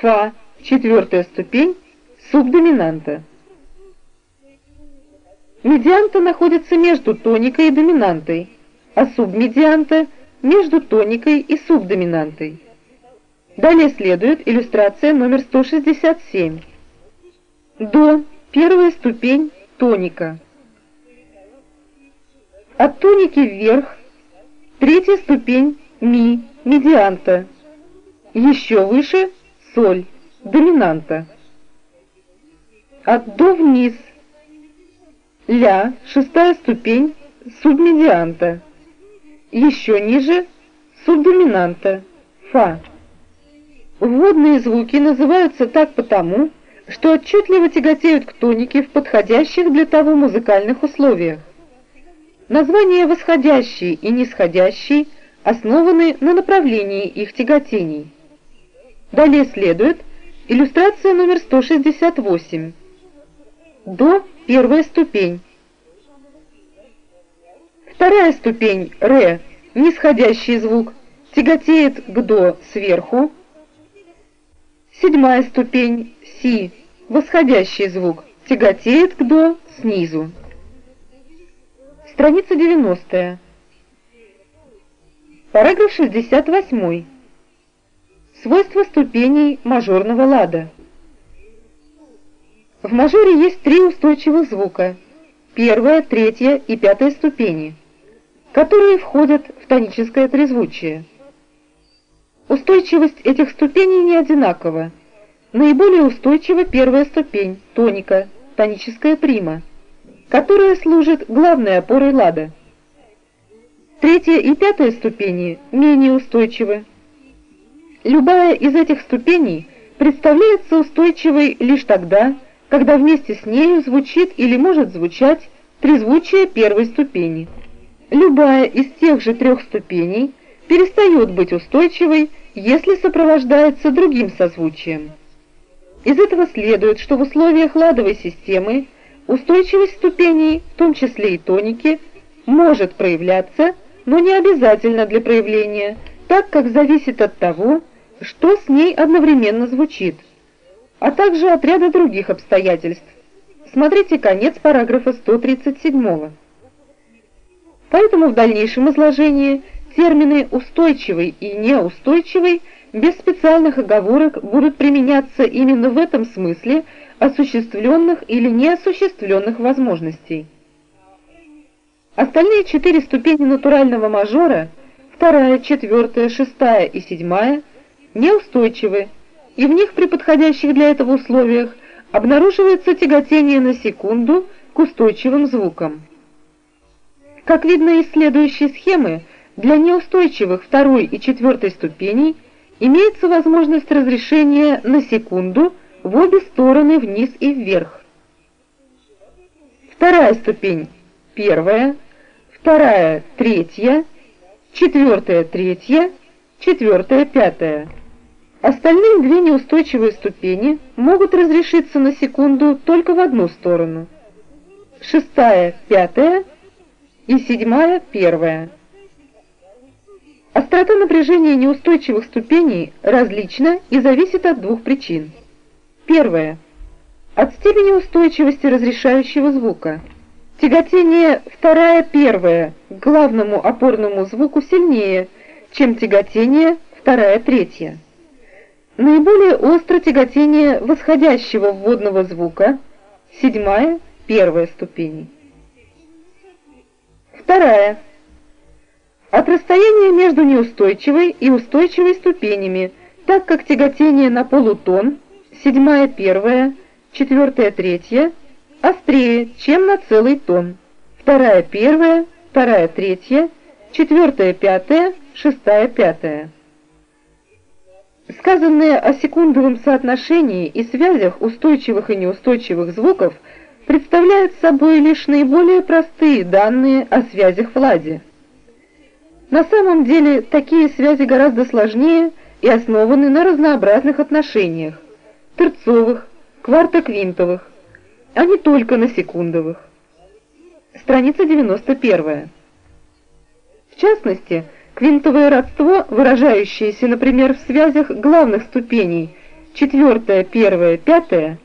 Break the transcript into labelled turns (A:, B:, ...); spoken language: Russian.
A: Фа, четвертая ступень, субдоминанта. Медианта находится между тоникой и доминантой, а субмедианта между тоникой и субдоминантой. Далее следует иллюстрация номер 167. До, первая ступень, тоника. От тоники вверх, третья ступень, ми, медианта. Еще выше, соль, доминанта. От до вниз, ля, шестая ступень, субмедианта. Еще ниже, субдоминанта, фа. Вводные звуки называются так потому, что отчетливо тяготеют к тонике в подходящих для того музыкальных условиях. Названия восходящий и нисходящий основаны на направлении их тяготений. Далее следует иллюстрация номер 168. До первая ступень. Вторая ступень ре, нисходящий звук, тяготеет к до сверху, Седьмая ступень си, восходящий звук, тяготеет к до снизу. Страница 90. Параграф 68. Свойства ступеней мажорного лада. В мажоре есть три устойчивых звука, первая, третья и пятая ступени, которые входят в тоническое трезвучие. Устойчивость этих ступеней не одинакова. Наиболее устойчива первая ступень, тоника, тоническая прима, которая служит главной опорой лада. Третья и пятая ступени менее устойчивы. Любая из этих ступеней представляется устойчивой лишь тогда, когда вместе с нею звучит или может звучать трезвучие первой ступени. Любая из тех же трех ступеней перестает быть устойчивой, если сопровождается другим созвучием. Из этого следует, что в условиях ладовой системы устойчивость ступеней, в том числе и тоники, может проявляться, но не обязательно для проявления, так как зависит от того, что с ней одновременно звучит, а также от ряда других обстоятельств. Смотрите конец параграфа 137. Поэтому в дальнейшем изложении термины «устойчивый» и «неустойчивый» без специальных оговорок будут применяться именно в этом смысле осуществленных или неосуществленных возможностей. Остальные четыре ступени натурального мажора, вторая, четвертая, шестая и седьмая, неустойчивы, и в них при подходящих для этого условиях обнаруживается тяготение на секунду к устойчивым звукам. Как видно из следующей схемы, для неустойчивых второй и четвертой ступеней имеется возможность разрешения на секунду в обе стороны вниз и вверх. Вторая ступень – первая, вторая – третья, четвертая – третья, четвертая – пятая. Остальные две неустойчивые ступени могут разрешиться на секунду только в одну сторону. Шестая – пятая и седьмая – первая. Острота напряжения неустойчивых ступеней различна и зависит от двух причин. Первое. От степени устойчивости разрешающего звука. Тяготение вторая-первая к главному опорному звуку сильнее, чем тяготение вторая-третья. Наиболее остро тяготение восходящего вводного звука, седьмая, первая ступень. Вторая от расстояния между неустойчивой и устойчивой ступенями, так как тяготение на полутон, седьмая первая, четвертая третья, острее, чем на целый тон, вторая первая, вторая третья, четвертая пятая, шестая пятая. Сказанное о секундовом соотношении и связях устойчивых и неустойчивых звуков представляют собой лишь наиболее простые данные о связях в ладе. На самом деле такие связи гораздо сложнее и основаны на разнообразных отношениях, терцовых, квартоквинтовых, а не только на секундовых. Страница 91. В частности, квинтовое родство, выражающееся, например, в связях главных ступеней четвертое, первое, пятое